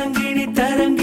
Tarangini Tarangini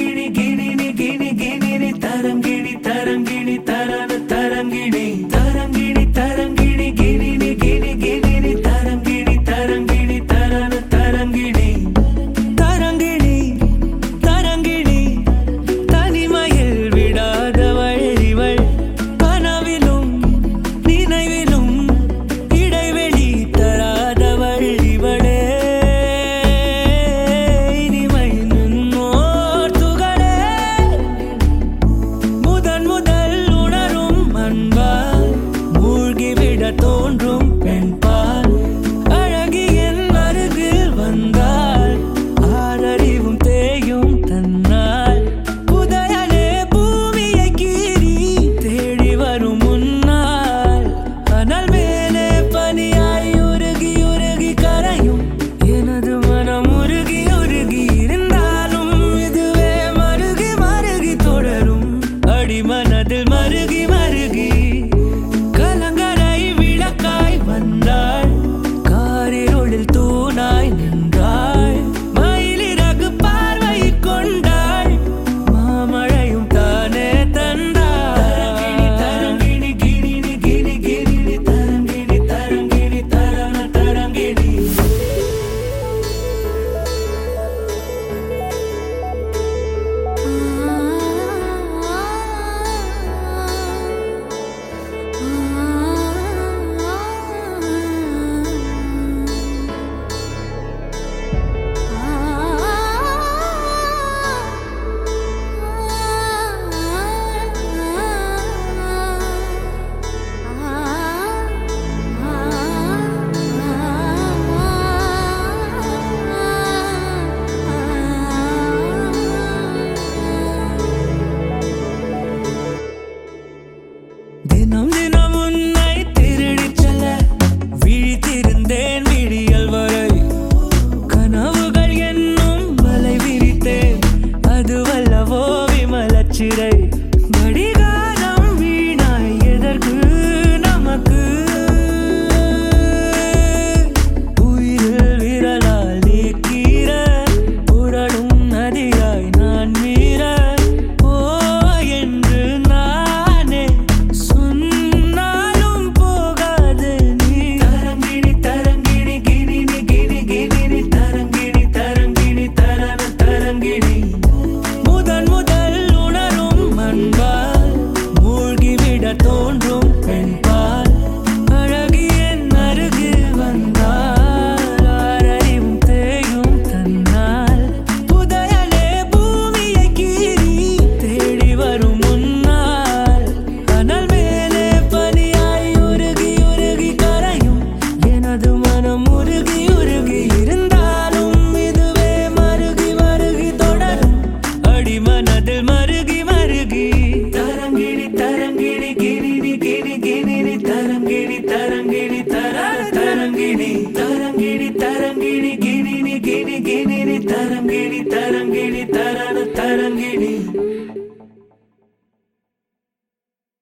Tarangini Tarangini தரண Tarangini